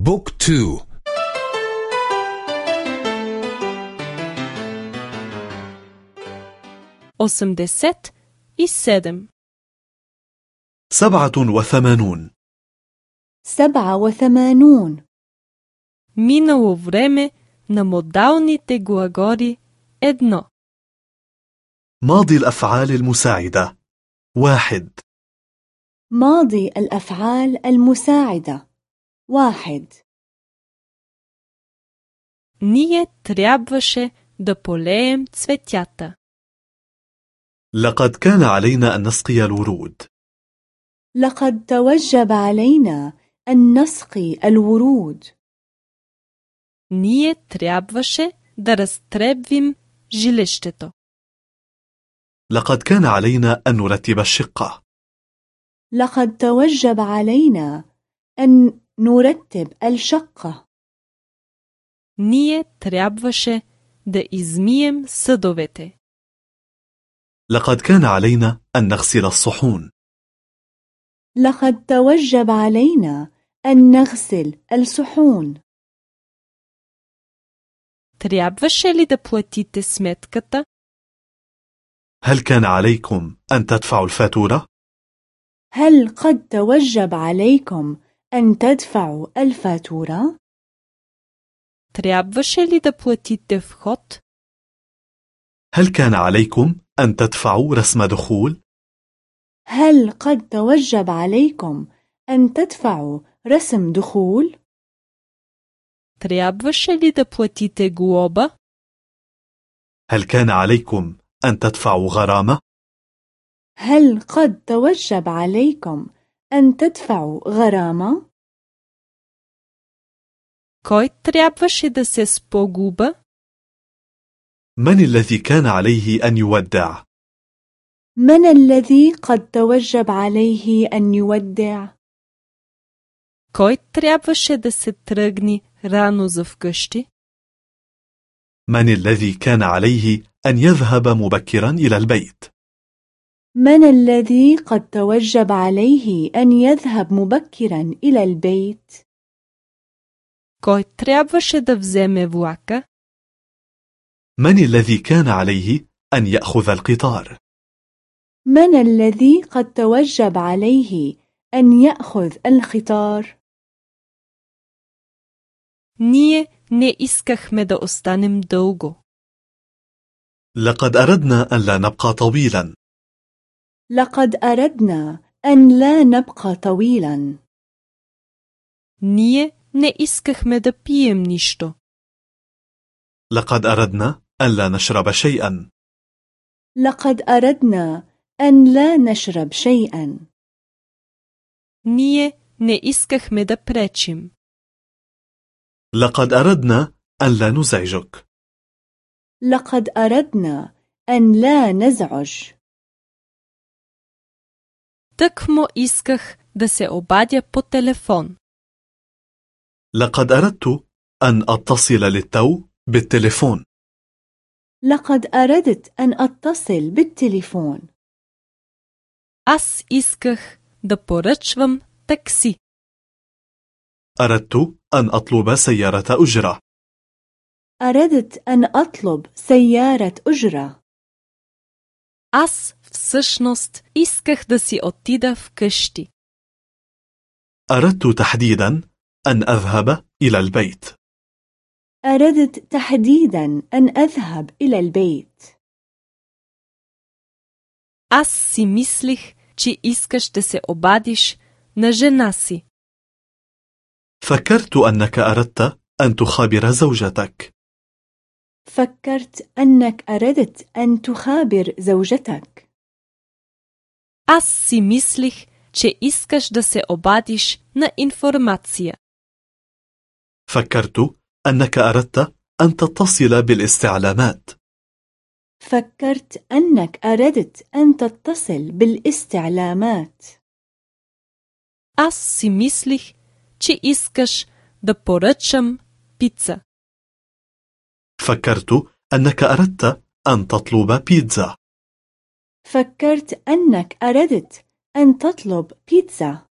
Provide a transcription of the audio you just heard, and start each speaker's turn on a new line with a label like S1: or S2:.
S1: بوك تو
S2: осемдесет и седем
S3: سبعة وثمانون
S4: سبعة وثمانون
S2: Минало време на модалните глаголи едно.
S3: ماضي الأفعال المساعدة واحد
S4: ماضي الأفعال المساعدة واحد
S2: Ние трябваше да полеем цветята.
S3: لقد كان علينا أن نسقي الورود
S4: لقد توجب علينا أن نسقي الورود
S2: Ние трябваше да разтребвим жилището.
S3: لقد كان علينا أن نرتب الشقة
S4: لقد توجب علينا أن نرتب الشقة
S2: Ние трябваше да измием съдовете.
S3: لقد كان علينا أن نغسل الصحون
S4: لقد توجب علينا أن نغسل الصحون
S2: Трябваше ли да платите сметката?
S3: هل كان عليكم أن تدفعوا الفاتورة؟
S4: هل قد توجب عليكم أن تدفعوا الفاتورة؟
S2: Трябваше ли да платите вход?
S3: هل كان عليكم أن تدفعوا رسم دخول؟
S4: هل قد توجب عليكم أن تدفعوا رسم دخول؟
S2: Трябваше ли да платите глоба?
S3: هل كان عليكم أن تدفعوا غرامة؟
S4: هل قد توجب عليكم أن تدفعوا غرامة؟
S2: Кой трябваше да се спогуба?
S3: من الذي كان عليه أن يودع؟
S4: من الذي قد توجب عليه أن يودع؟
S2: Кой трябваше да се тръгне рано за вкъщи?
S3: من الذي كان عليه أن يذهب مبكرا إلى البيت؟
S4: من الذي قد توجب عليه أن يذهب مبكرا إلى البيت؟
S2: Кой трябваше да вземе влака?
S3: من الذي كان عليه أن يأخذ القطار؟
S4: من الذي قد توجب عليه أن يأخذ القطار؟
S2: Ние не искахме да останем дълго.
S3: لقد أردنا أن لا نبقى طويلا
S4: لقد أردنا أن لا نبقى طويلا
S2: Ние не искахме да пием нищо.
S3: لقد أردنا أن لا نشرب شيئا
S4: لقد أردنا أن لا نشرب شيئا
S2: Ние не искахме да пречим.
S3: لقد أردنا أن لا نزعجك
S4: لقد أردنا أن لا نزعج
S2: Тъкмо исках да се обадя по телефон.
S3: لقد أردت أن أتصل للتو بالتليفون
S4: لقد أردت أن أتصل بالتليفون
S2: Аз исках да поръчвам такси.
S3: أردت أن أطلب سيارة أجرة
S4: أردت أن أطلب سيارة أجرة
S2: Аз всъщност исках да си отида вкъщи.
S3: أردت تحديدا أن أذهب إلى البيت
S4: أردت تحديدا أن أذهب إلى البيت
S2: Аз си мислих, че искаш да се обадиш на жена си.
S3: فكرت أنك أردت أن تخابر زوجتك
S4: فكرت أنك أردت أن تخابر زوجتك
S2: Аз си мислих, че искаш да се обадиш на информация.
S3: فكرت أنك أردت أن تتصل بالاستعلامات
S4: فكرت أنك أردت أن تتصل بالاستعلامات
S2: Аз си мислих, че искаш да поръчам пица.
S3: فكرت أنك أردت أن تطلب بيتزا.
S4: فكرت أنك أردت أن تطلب بيتزا.